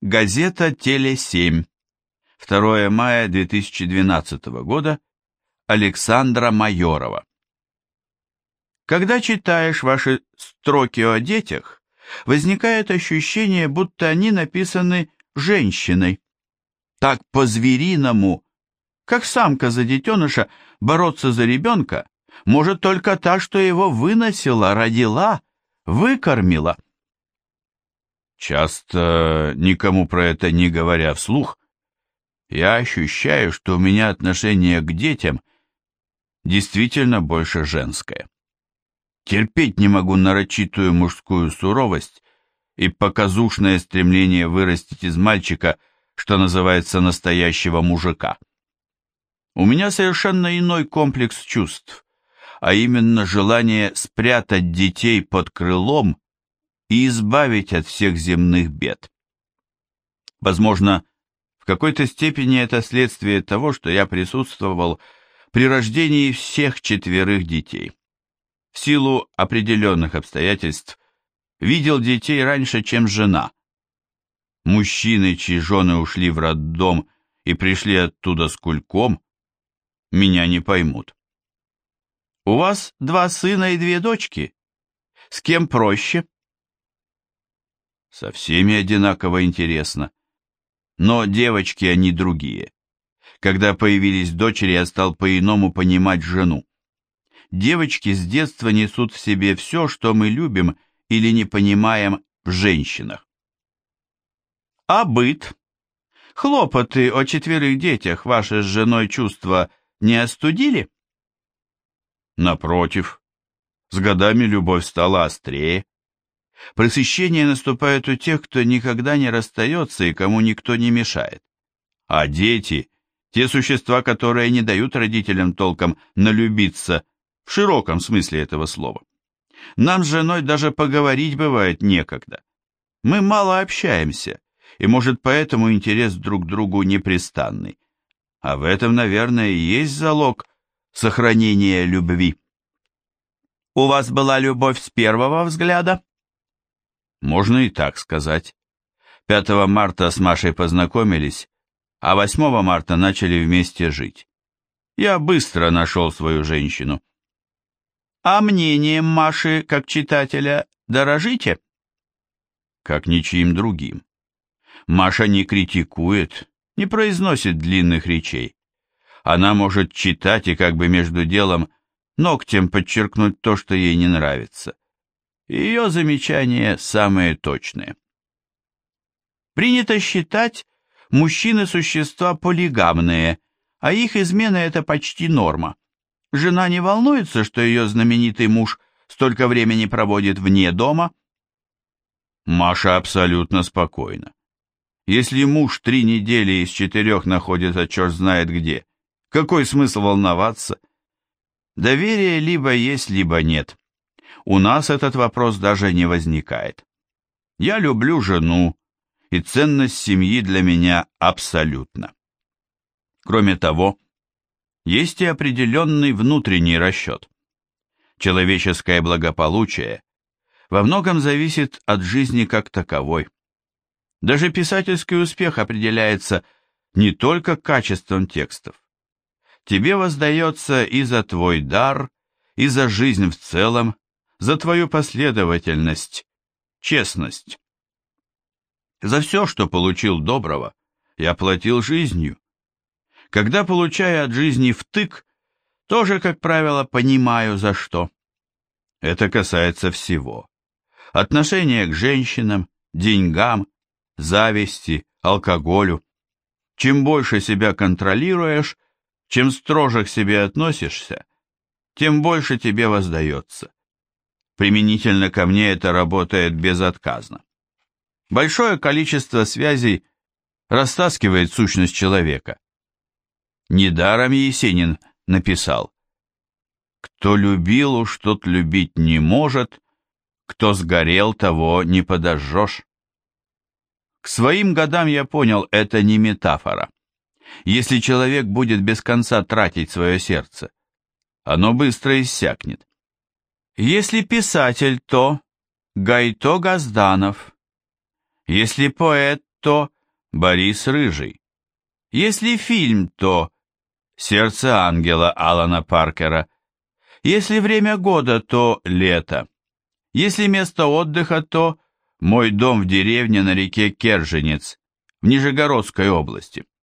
Газета «Теле-7». 2 мая 2012 года. Александра Майорова. Когда читаешь ваши строки о детях, возникает ощущение, будто они написаны женщиной. Так по-звериному, как самка за детеныша, бороться за ребенка может только та, что его выносила, родила, выкормила. Часто, никому про это не говоря вслух, я ощущаю, что у меня отношение к детям действительно больше женское. Терпеть не могу нарочитую мужскую суровость и показушное стремление вырастить из мальчика, что называется, настоящего мужика. У меня совершенно иной комплекс чувств, а именно желание спрятать детей под крылом и избавить от всех земных бед. Возможно, в какой-то степени это следствие того, что я присутствовал при рождении всех четверых детей. В силу определенных обстоятельств видел детей раньше, чем жена. Мужчины, чьи жены ушли в роддом и пришли оттуда с кульком, меня не поймут. У вас два сына и две дочки. С кем проще? Со всеми одинаково интересно. Но девочки они другие. Когда появились дочери, я стал по-иному понимать жену. Девочки с детства несут в себе все, что мы любим или не понимаем в женщинах. А быт? Хлопоты о четверых детях ваши с женой чувства не остудили? Напротив, с годами любовь стала острее. Просыщение наступает у тех, кто никогда не расстается и кому никто не мешает. А дети те существа, которые не дают родителям толком налюбиться, в широком смысле этого слова. Нам с женой даже поговорить бывает некогда. Мы мало общаемся, и, может, поэтому интерес друг к другу непрестанный. А в этом, наверное, и есть залог сохранения любви. У вас была любовь с первого взгляда? Можно и так сказать. 5 марта с Машей познакомились, а 8 марта начали вместе жить. Я быстро нашел свою женщину. А мнением Маши, как читателя, дорожите? Как ничьим другим. Маша не критикует, не произносит длинных речей. Она может читать и как бы между делом ногтем подчеркнуть то, что ей не нравится. Ее замечания самые точные. Принято считать, Мужчины – существа полигамные, а их измена – это почти норма. Жена не волнуется, что ее знаменитый муж столько времени проводит вне дома? Маша абсолютно спокойна. Если муж три недели из четырех находится черт знает где, какой смысл волноваться? Доверие либо есть, либо нет. У нас этот вопрос даже не возникает. Я люблю жену, и ценность семьи для меня абсолютна. Кроме того, есть и определенный внутренний расчет. Человеческое благополучие во многом зависит от жизни как таковой. Даже писательский успех определяется не только качеством текстов. Тебе воздается и за твой дар, и за жизнь в целом, за твою последовательность, честность. За все, что получил доброго, я платил жизнью. Когда получаю от жизни втык, тоже, как правило, понимаю за что. Это касается всего. Отношения к женщинам, деньгам, зависти, алкоголю. Чем больше себя контролируешь, чем строже к себе относишься, тем больше тебе воздается. Применительно ко мне это работает безотказно. Большое количество связей растаскивает сущность человека. Недаром Есенин написал «Кто любил, уж тот любить не может, кто сгорел, того не подожжешь». К своим годам я понял, это не метафора. Если человек будет без конца тратить свое сердце, оно быстро иссякнет. Если писатель, то Гайто Газданов – если поэт, то Борис Рыжий. Если фильм, то Сердце ангела Алана Паркера. Если время года, то лето. Если место отдыха, то мой дом в деревне на реке Керженец в Нижегородской области.